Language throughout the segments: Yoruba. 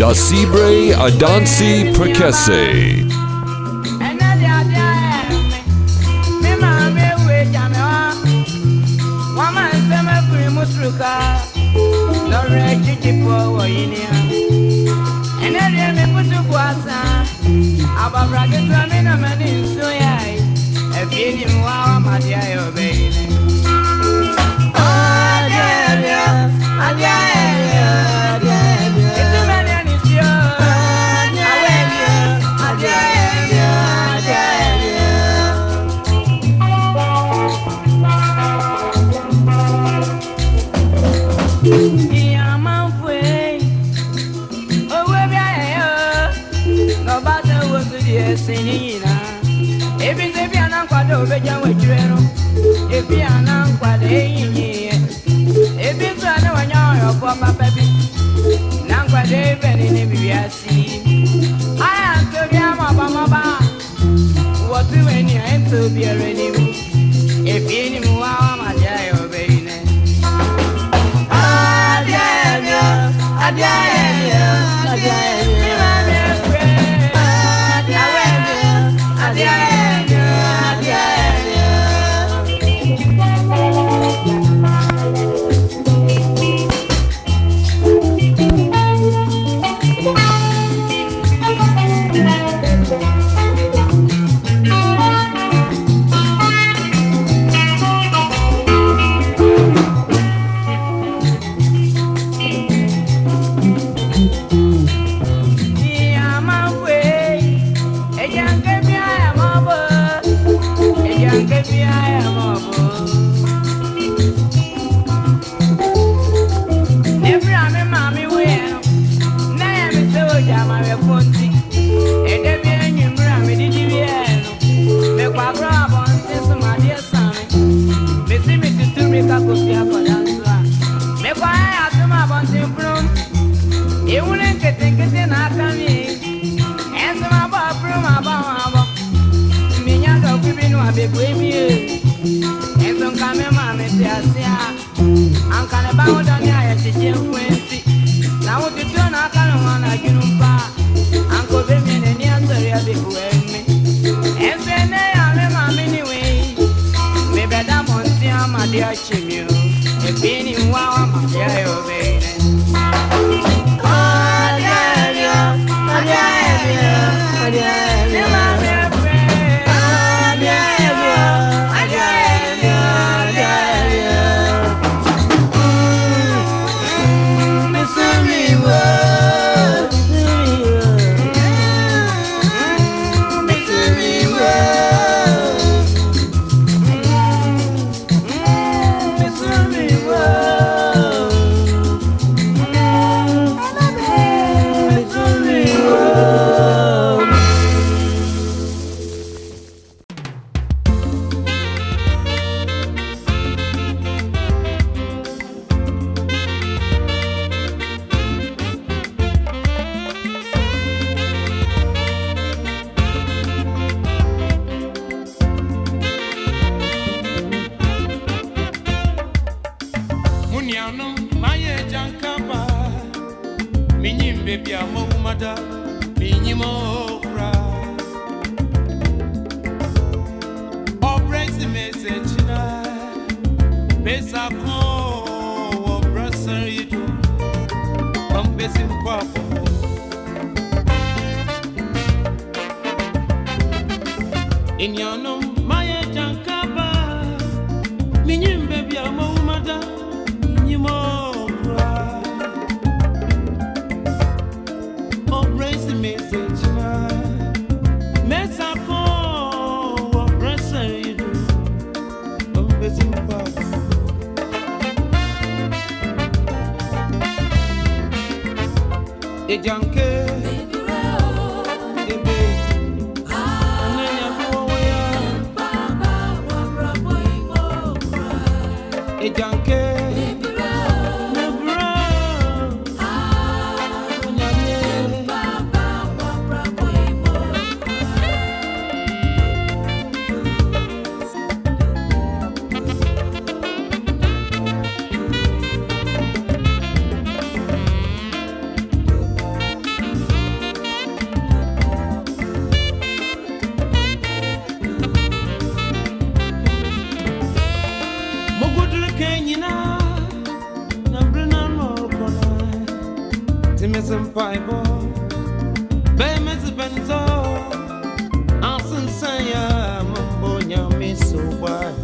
Dasibre Cibre Adansi Perkese. mpaibo beme zibenzo ansinsaya mambonya misubwayo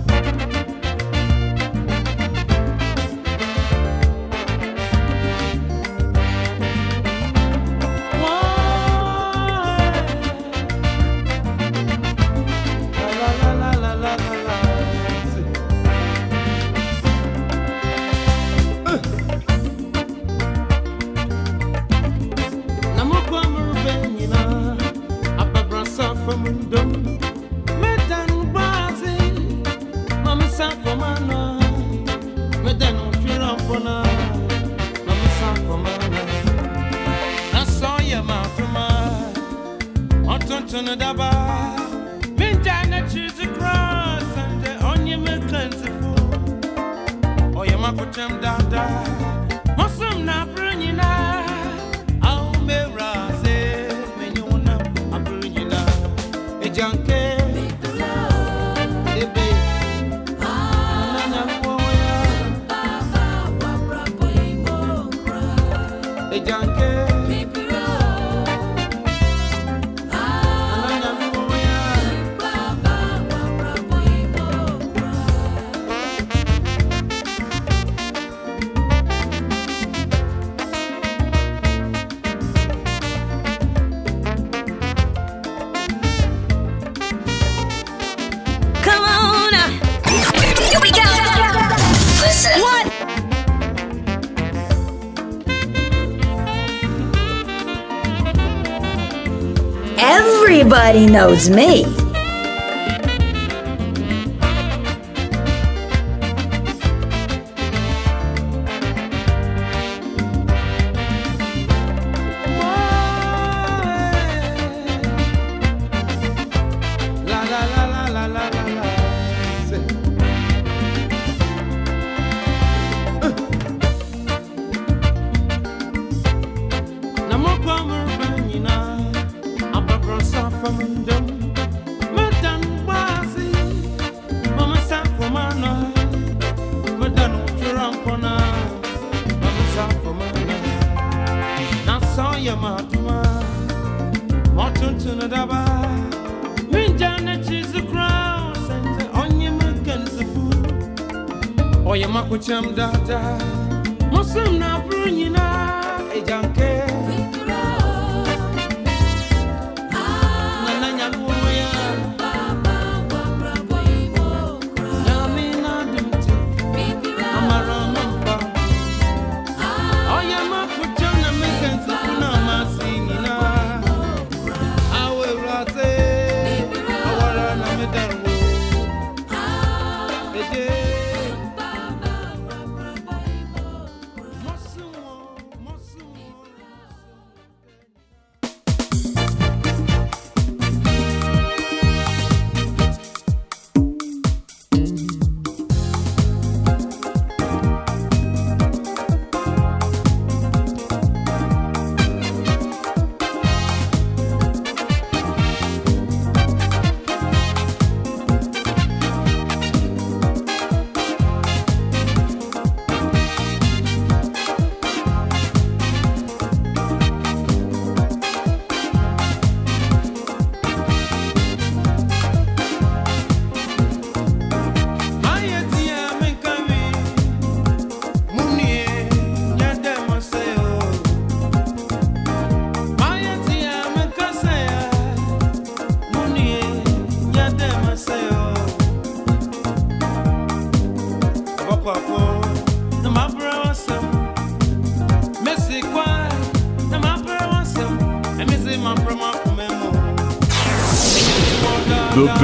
Everybody knows me.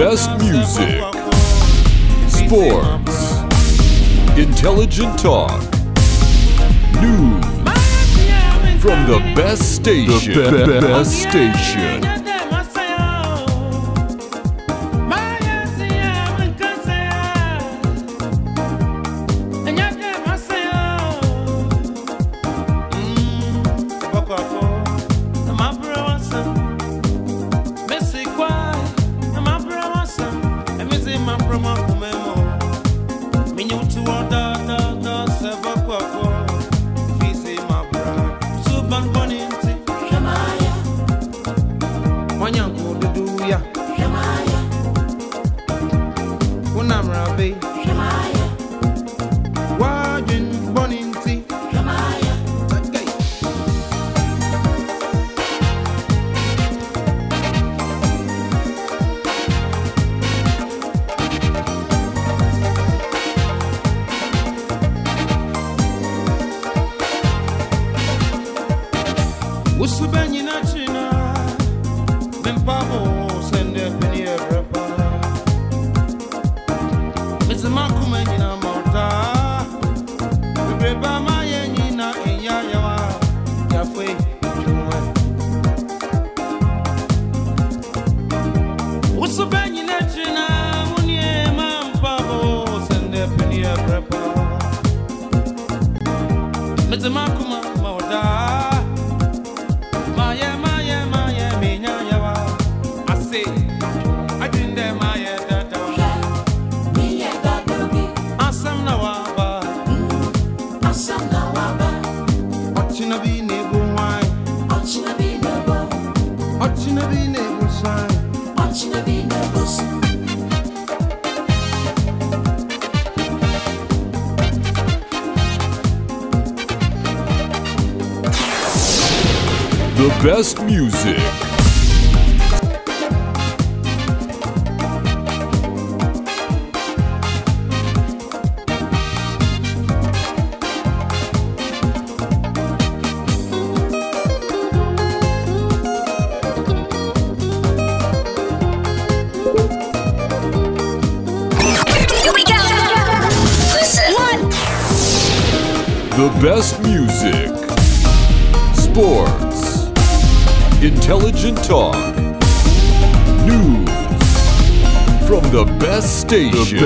Best music, sports, intelligent talk, news from the best station. The be- best station.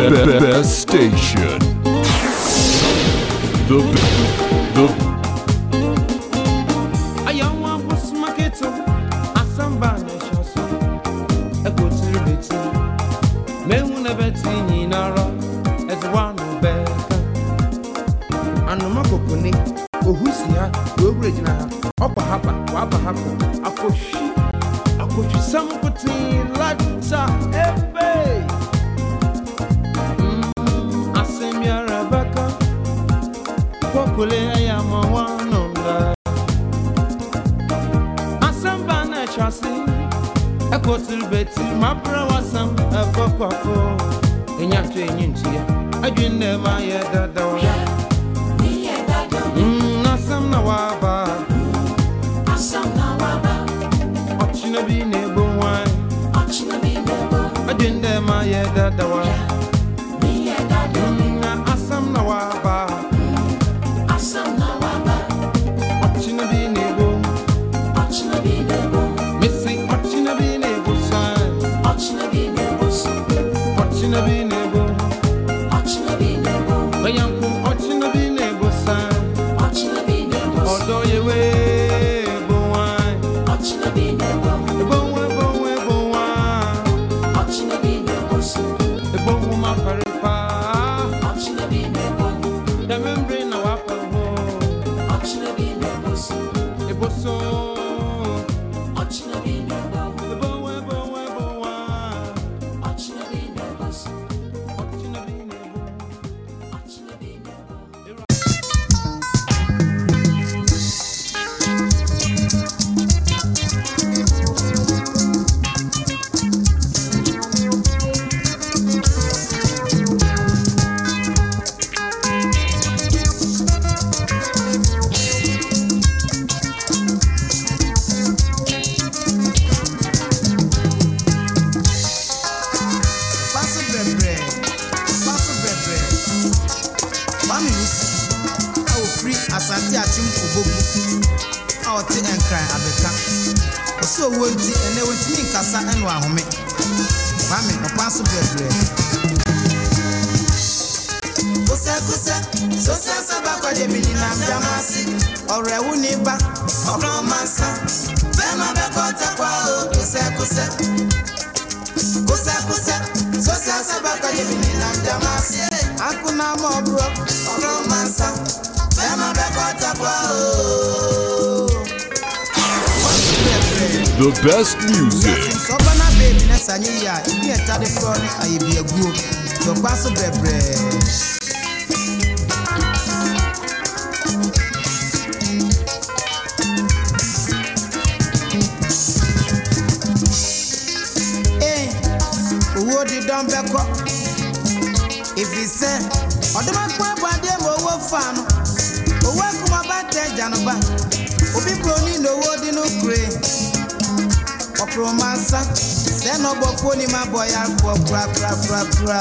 Bip, bip, bip. The best music. Sọ́gbọ́n bèbí náà sàníyà ìdí ẹ̀ta dé fúlọ́ ní àyèbí ẹ̀gbú o. Yorùbá sọ bẹ̀rẹ̀. abụba obi pụrụ n'ile owo dị n'ukre ọpụrụmasa senọgbọkwuo n'ime abụọ ya pụọ pra pra pra pra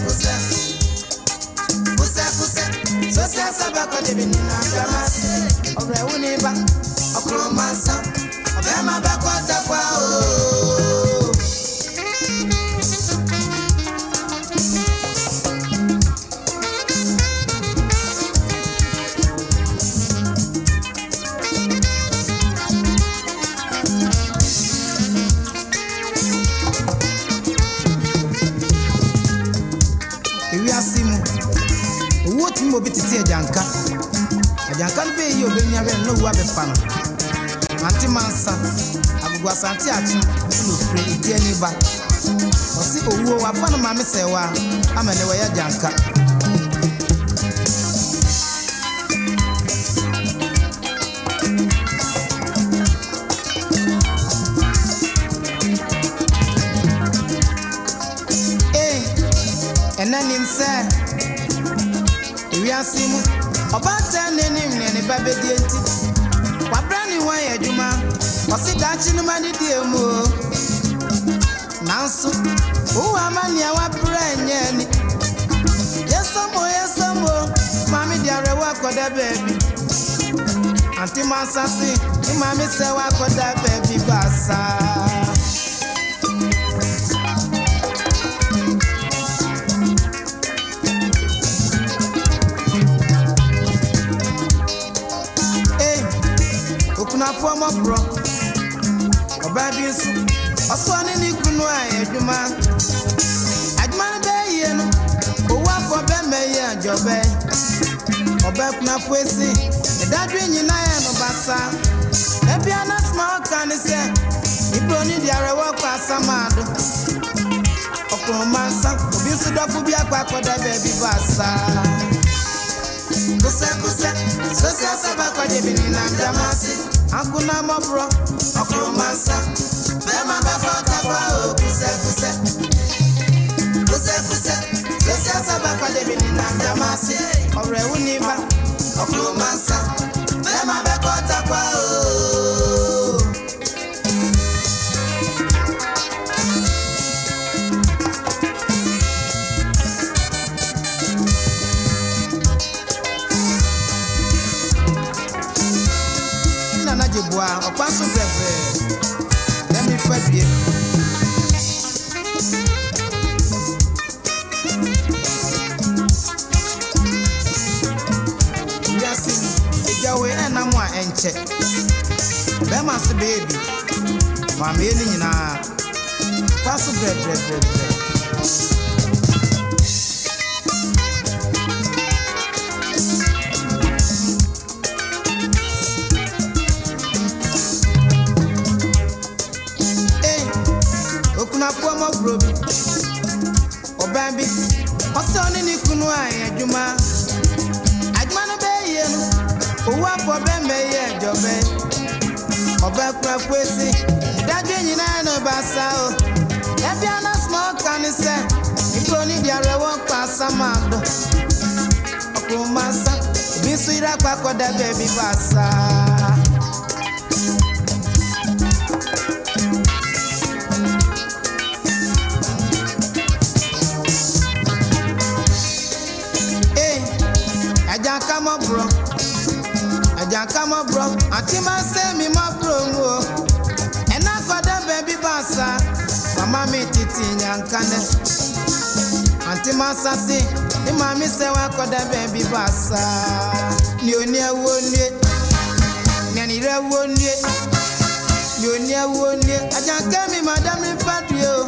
Sọ́jà sábà kọ́ débi nínú àjọ máa sí. Ọ̀rọ̀ ẹ̀wù ní ibà, ọkùnrin máa ń sàn. Ọ̀bẹ máa bá kọ́ ọ̀tá pa ooo. aba no bɛyɛ obɛnya bɛ na owu abɛfa no ante mansa agogoasante akye ɛna ofire ɛdi ani ba ɔse owuo wafa no maame sɛ wɔ a ama ne wɔyɛ gyanka ɛnɛ nim sɛ ewiase mu ɔbaatan nipa bɛdi enti wabra ne wɔn yɛ adwuma ɔsi daakye no ma ne di emu o nanso wowu ama nea wabra nyɛ ani yɛsɔmo yɛsɔmo maame di awerɛwo akɔda baabi ante mo asase ne maame sɛ wa na na soma e, ne sɛ nibroni deɛ ɛwɔ asaa asamaado ɔkoroma nsa obi nso dɔfo bi akɔ akɔda baabi bɔ asa kosɛkosɛ sosia sɛba kɔde bi ne nam gyama ase akona mɔborɔ ɔkoroma nsa bɛma bɛfa ɔtapa o ọfụma I'm a o oh. ase beebi maame yi ne nyinaa kɔ so brɛbrɛbrɛbrɛ. Ọbaa bi, ọsọ ne ne kunu a ọbakwuakwuesi dage na ọba basa o Ebe yɛbea na small ka ne sɛ nnipa oni biara wɔ ma asam ado ɔkroma sa Ebi nso yiri akpa yere akɔakɔda baabi basaa Aja kama bro, aja kama bro, ati ma se mi ma bro. masasi imami sewa koda bebi basa ni oni ewo ni ni ani re wo ni ni oni ewo ni ajanke mi madam ni padri o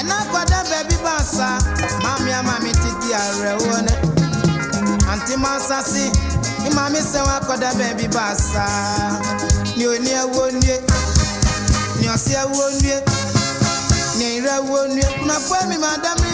ena koda bebi basa mami amami titi are wo ne anti masasi imami sewa koda bebi basa ni oni ewo ni ni osi ewo ni ni re wo ni na kwa mi madam ni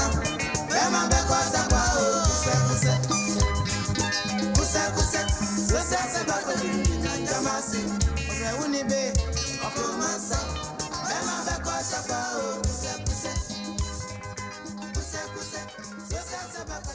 sí ọ̀rẹ́ wù ní bẹ́ẹ̀ ọkọ̀ máa sá ẹ má fẹ́ kọ́ sápá o kúsẹ́kúsẹ́ kúsẹ́kúsẹ́ sọ́sẹ́ sábà kọ́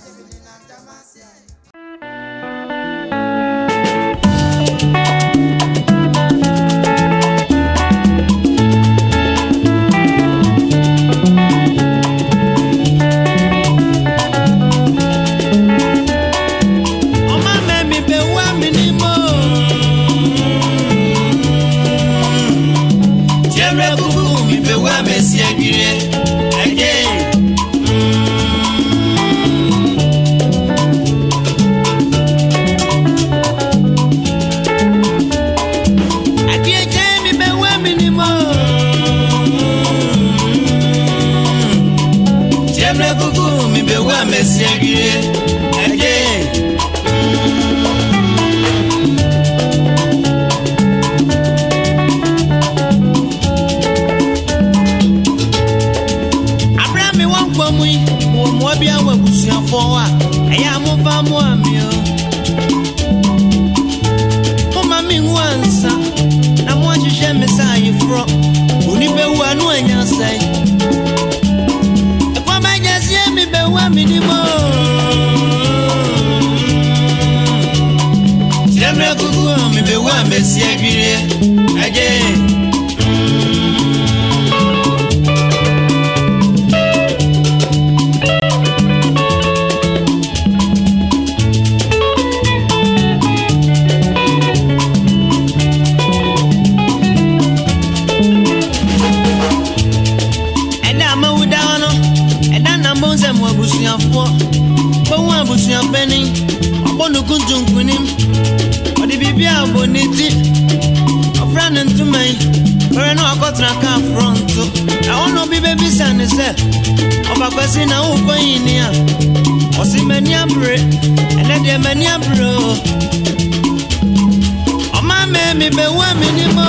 na mbonze mu abusuafoɔ bɛhu abusuapɛni ɔbɔ ne kuntu nkunim ɔde biribi a ɔbɔ ne ti ɔfra ne ntoma yi bɛrɛ na wakɔtena kaa frɔnto ɛhɔ na obi bɛbisa ne sɛ ɔbakwasi na wokɔ yini a ɔsi m'ani abere ɛnɛ deɛ m'ani abere o ɔma mɛmi bɛwu ɛmi ni mo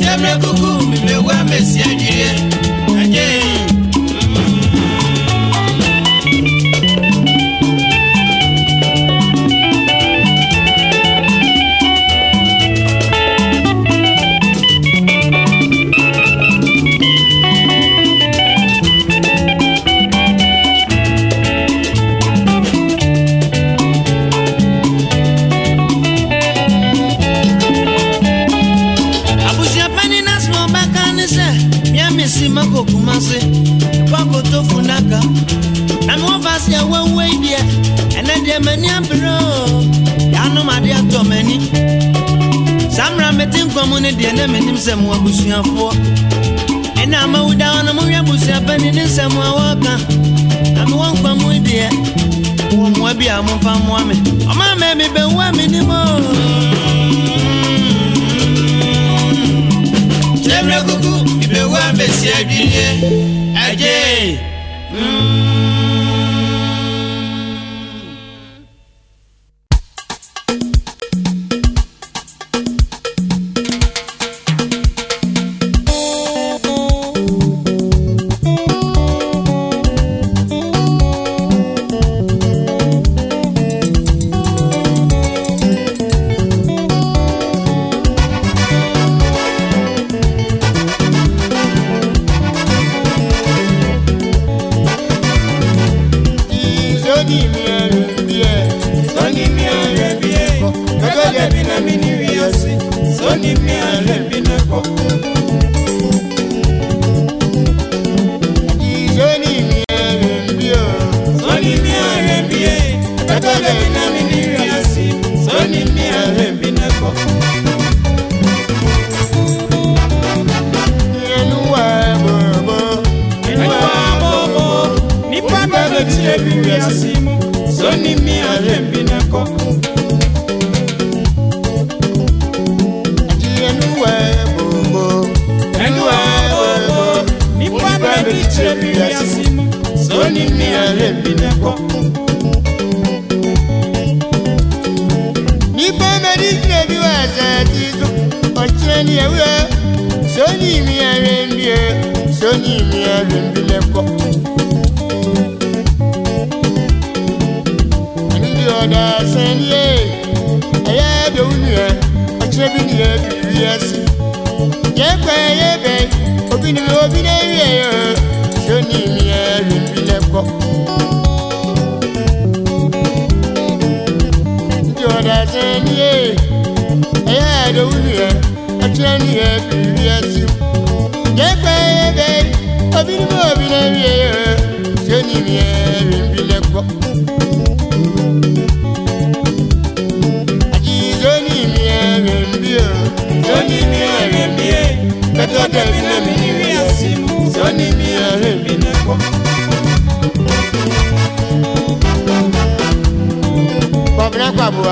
tiɛbrɛ kuku. comecei a dinheiro. nkwa mu ne deɛ na menim sɛ mo abusuafoɔ ɛna ama woda hɔ no mohwɛ abusuapani ne nsɛm a wɔka na mewɔ nkwa mu deɛ wɔ mmoa bi a momfa mmoa me ɔma ma me bɛwua menim o kyerɛmmerɛ kuku mebɛwua mbɛsi adwinye agye mm.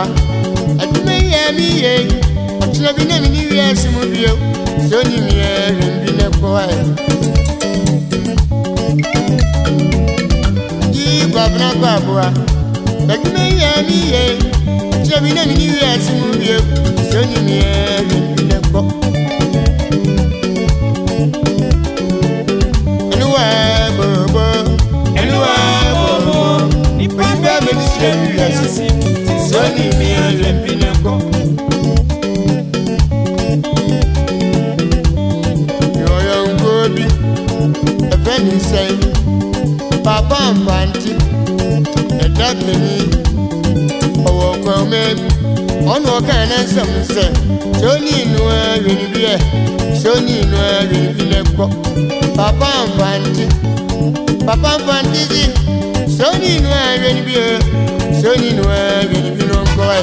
wa adwuma yi a meyɛ yi ɔkyena bi na mene wiase mu bio sɛ onimyɛ rembi ne kɔɛ yi kwabena kɔ aboa adwuma yi a meyɛ yi ɔkyena bi na mene wiase mu bio sɛ onimyɛ rembi ne kɔ papa and mfanti papa and mfanti sóní inú ẹ̀rẹ́ níbí o sóní inú ẹ̀rẹ́ níbí ló ń kọ́ ẹ̀.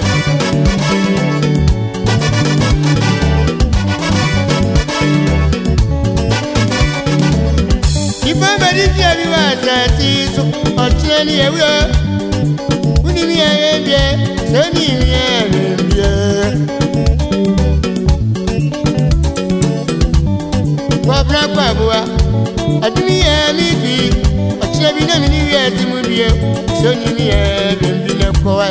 ìfẹ́ bẹ̀rẹ̀ ìdí ẹ̀rí wà sẹ́ẹ̀tì ọ̀tí ẹni ewúro fúnni ní ẹ̀rẹ́ bíẹ́ sóní inú ẹ̀rẹ́ bíẹ́. Wọ́n fúnra pàbọ̀ wa, àdúnyẹ̀ mi fi ɔkyerɛ bi na mene wiɛ adi mu bie sɛ onyini yɛ bɛmbi ne kɔɛ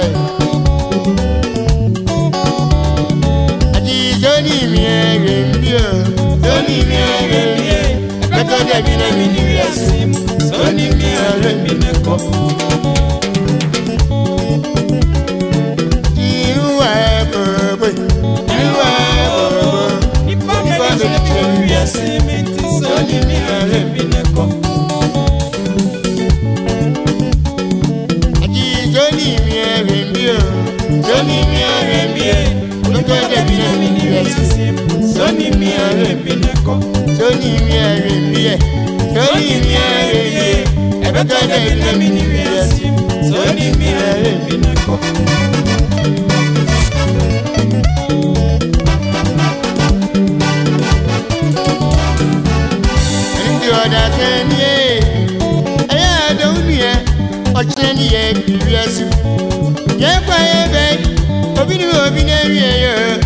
agye sɛ onimiɛ wɛmbio sɛ onimiɛ wɛmbie bɛtɔ dɛ bi na mene wiɛ si mu sɛ onimiɛ wɛmbi ne kɔ ní ọ̀rẹ́ mi lẹ́kọ̀ọ́ tó ní ìwé ẹ̀rẹ́ mi yẹ tó ní ìwé ẹ̀rẹ́ mi yẹ ẹ̀bẹ̀ tó ní ìwé mi ní ìwé ẹ̀sìn tó ní ìwé ẹ̀rẹ́ mi lẹ́kọ̀ọ́. Ndị ọ̀dà sẹ́ni ẹ̀ ẹ̀yà àdéhùn nìyẹn ọ̀chẹ́ nìyẹn ìwé ẹ̀sìn. Yẹ́pẹ́ yẹ́bẹ́ obìnrin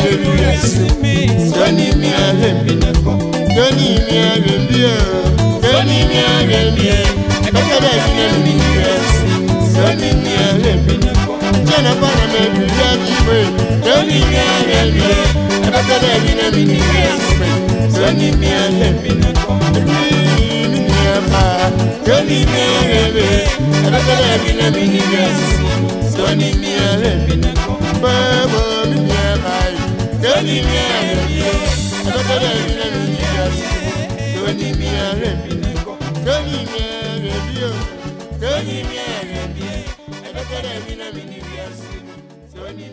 Joni mi arembi neko Joni mi arembi e Joni mi arembi e Ekele mi arembi e Joni mi arembi neko Jana para me biyaji we Joni mi arembi e Ekele mi arembi e Joni mi arembi neko Joni mi ama Joni mi arembi e Ekele mi arembi e Joni mi arembi neko Baba ni mi ẹ̀rẹ̀ mi ẹ̀ ẹ̀dọ́gbẹ́dẹ́ mi rẹ̀ mi ní ẹ̀rẹ̀ tó ní mi ẹ̀rẹ̀ mi ní kọ́ tó ní mi ẹ̀rẹ̀ mi ẹ̀ tó ní mi ẹ̀rẹ̀ mi ẹ̀ ẹ̀dọ́gbẹ́dẹ́ mi rẹ̀ mi ní ẹ̀rẹ̀ tó ní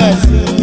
much.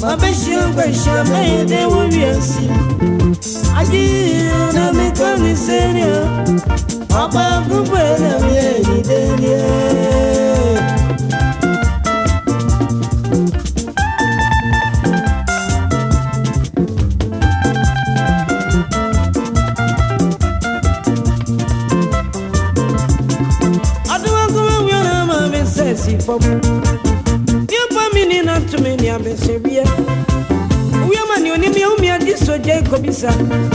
Mabeshia kwesha mede wuyansi Ajira na mekani senya Papa kubwela mieni delia Yeah.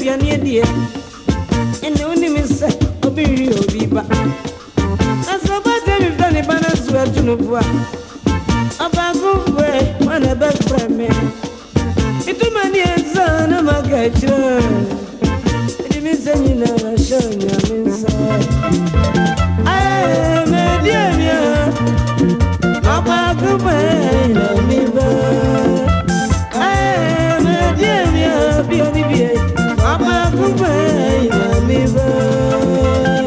aduane e. adie ɛne wonim sɛ ɔbɛwi obi ba e e, na sɛ ɔbɛde awifda ne ba no so adu no boa ɔbaako frɛ wana bɛfrɛ me metoma ne ɛsa na maka akyirɛ me sɛ nyinaa hyɛ nyame nsa medie mia ɔbaako frɛ ba baby, baby.